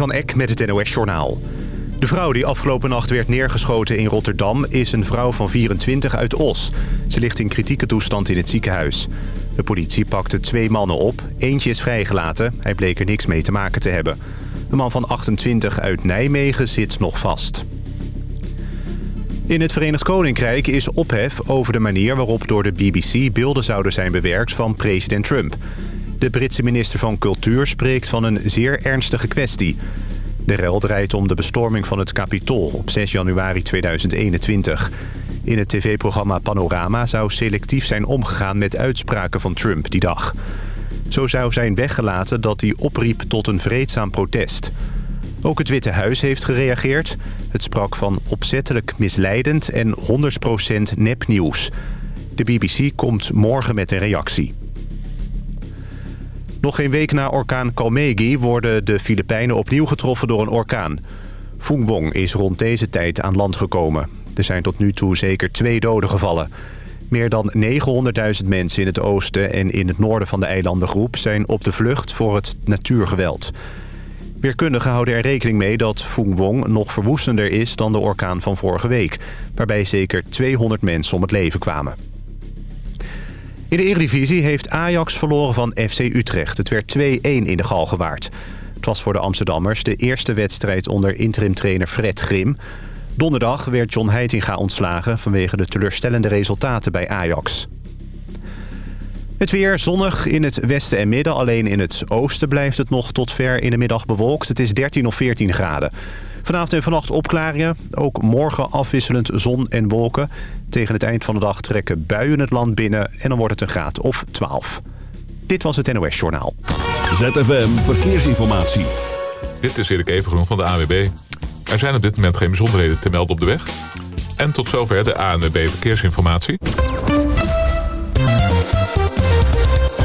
van Eck met het NOS-journaal. De vrouw die afgelopen nacht werd neergeschoten in Rotterdam... is een vrouw van 24 uit Os. Ze ligt in kritieke toestand in het ziekenhuis. De politie pakte twee mannen op. Eentje is vrijgelaten. Hij bleek er niks mee te maken te hebben. De man van 28 uit Nijmegen zit nog vast. In het Verenigd Koninkrijk is ophef over de manier waarop door de BBC... beelden zouden zijn bewerkt van president Trump... De Britse minister van Cultuur spreekt van een zeer ernstige kwestie. De rel draait om de bestorming van het Capitool op 6 januari 2021. In het tv-programma Panorama zou selectief zijn omgegaan met uitspraken van Trump die dag. Zo zou zijn weggelaten dat hij opriep tot een vreedzaam protest. Ook het Witte Huis heeft gereageerd. Het sprak van opzettelijk misleidend en 100% nepnieuws. De BBC komt morgen met een reactie. Nog geen week na orkaan Kalmegi worden de Filipijnen opnieuw getroffen door een orkaan. Phuong Wong is rond deze tijd aan land gekomen. Er zijn tot nu toe zeker twee doden gevallen. Meer dan 900.000 mensen in het oosten en in het noorden van de eilandengroep... zijn op de vlucht voor het natuurgeweld. Weerkundigen houden er rekening mee dat Phuong Wong nog verwoestender is dan de orkaan van vorige week... waarbij zeker 200 mensen om het leven kwamen. In de Eredivisie heeft Ajax verloren van FC Utrecht. Het werd 2-1 in de Galgenwaard. Het was voor de Amsterdammers de eerste wedstrijd onder interimtrainer Fred Grim. Donderdag werd John Heitinga ontslagen vanwege de teleurstellende resultaten bij Ajax. Het weer zonnig in het westen en midden. Alleen in het oosten blijft het nog tot ver in de middag bewolkt. Het is 13 of 14 graden. Vanavond en vannacht opklaringen. Ook morgen afwisselend zon en wolken. Tegen het eind van de dag trekken buien het land binnen en dan wordt het een graad of 12. Dit was het NOS Journaal. ZFM Verkeersinformatie. Dit is Erik Evengroen van de AWB. Er zijn op dit moment geen bijzonderheden te melden op de weg. En tot zover de ANWB Verkeersinformatie.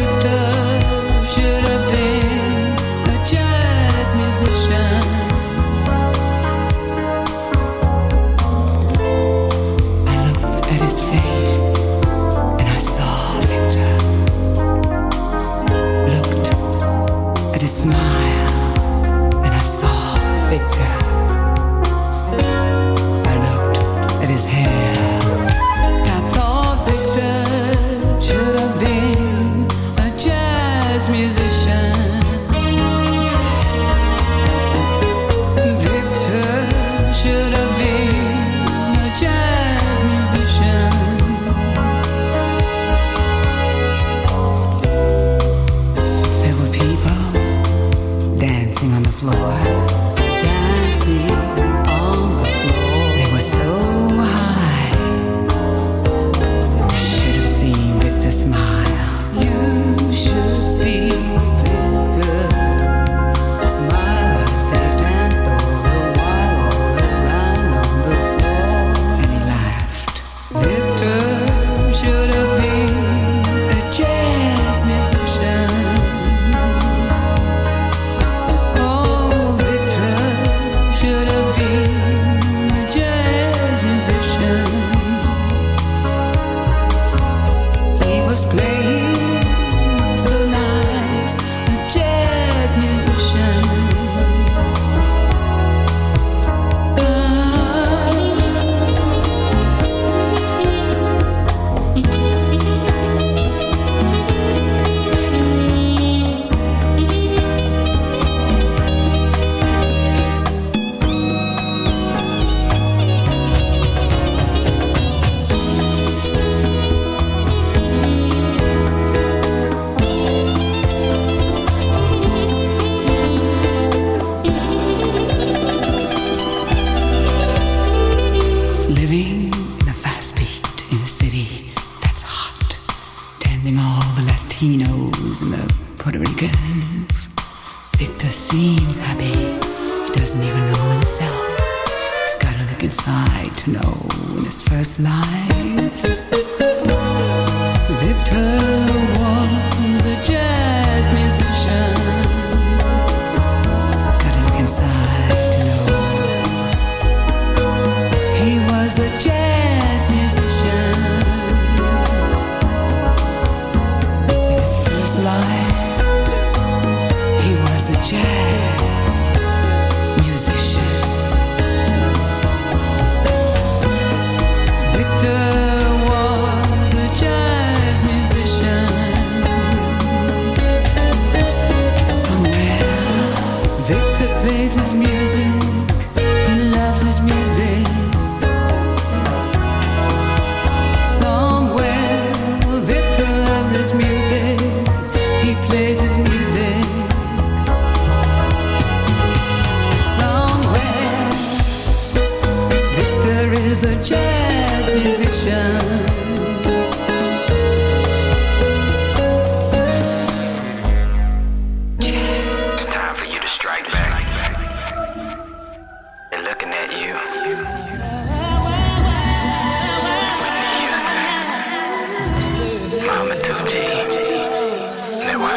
bitter.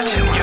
Оставьте мне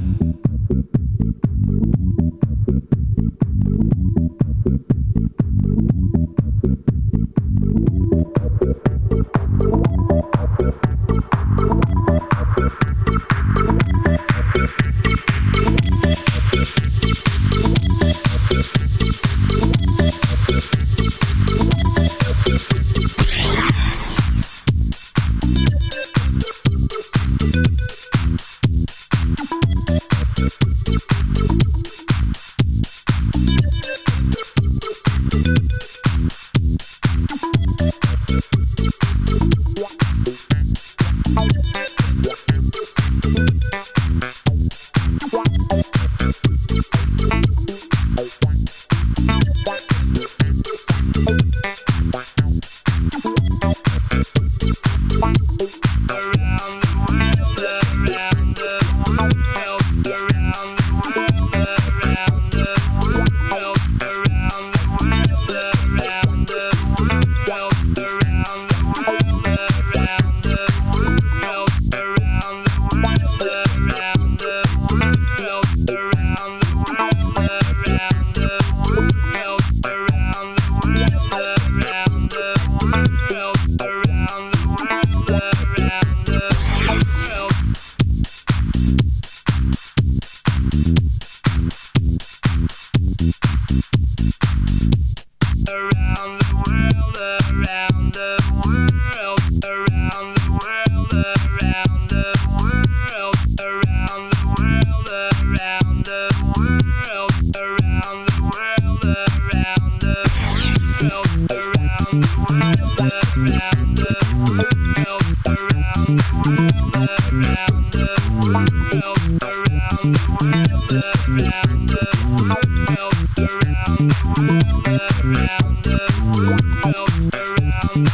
around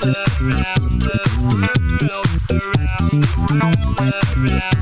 the world, around the round.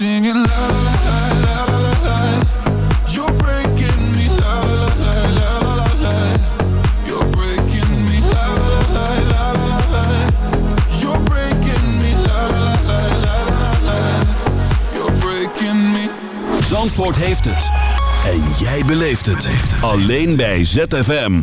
singing la la la la la You're breaking me You're breaking me You're breaking me You're breaking me Zandvoort heeft het en jij beleeft het alleen bij ZFM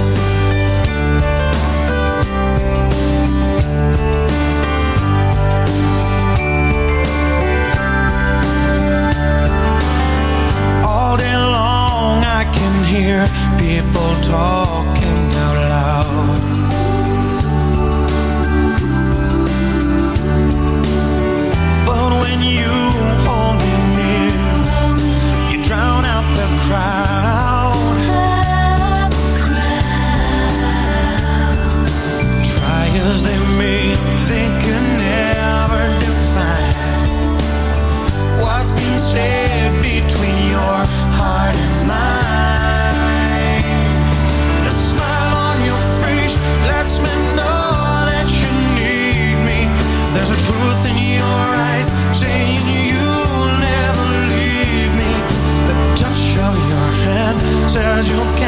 hear people talking. yo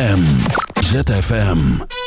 ZFM. ZFM.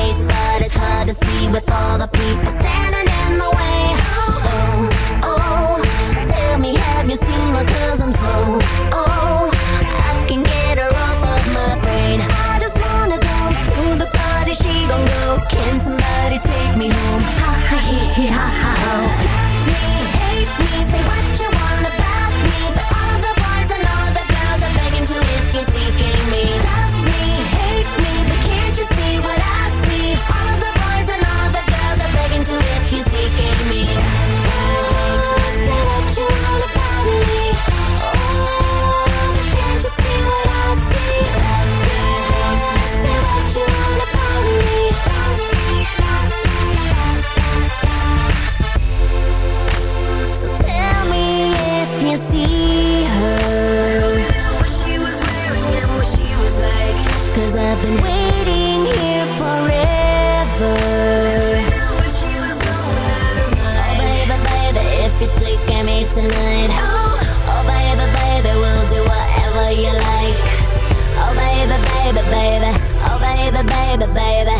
ways But it's hard to see with all the people standing in the way. Oh, oh, tell me have you seen her? Cause I'm so Oh, I can get her off of my brain. I just wanna go to the party she gon' go. Can somebody take me home? Ha ha he, he ha ha Love me, hate me, say what you want baby, baby.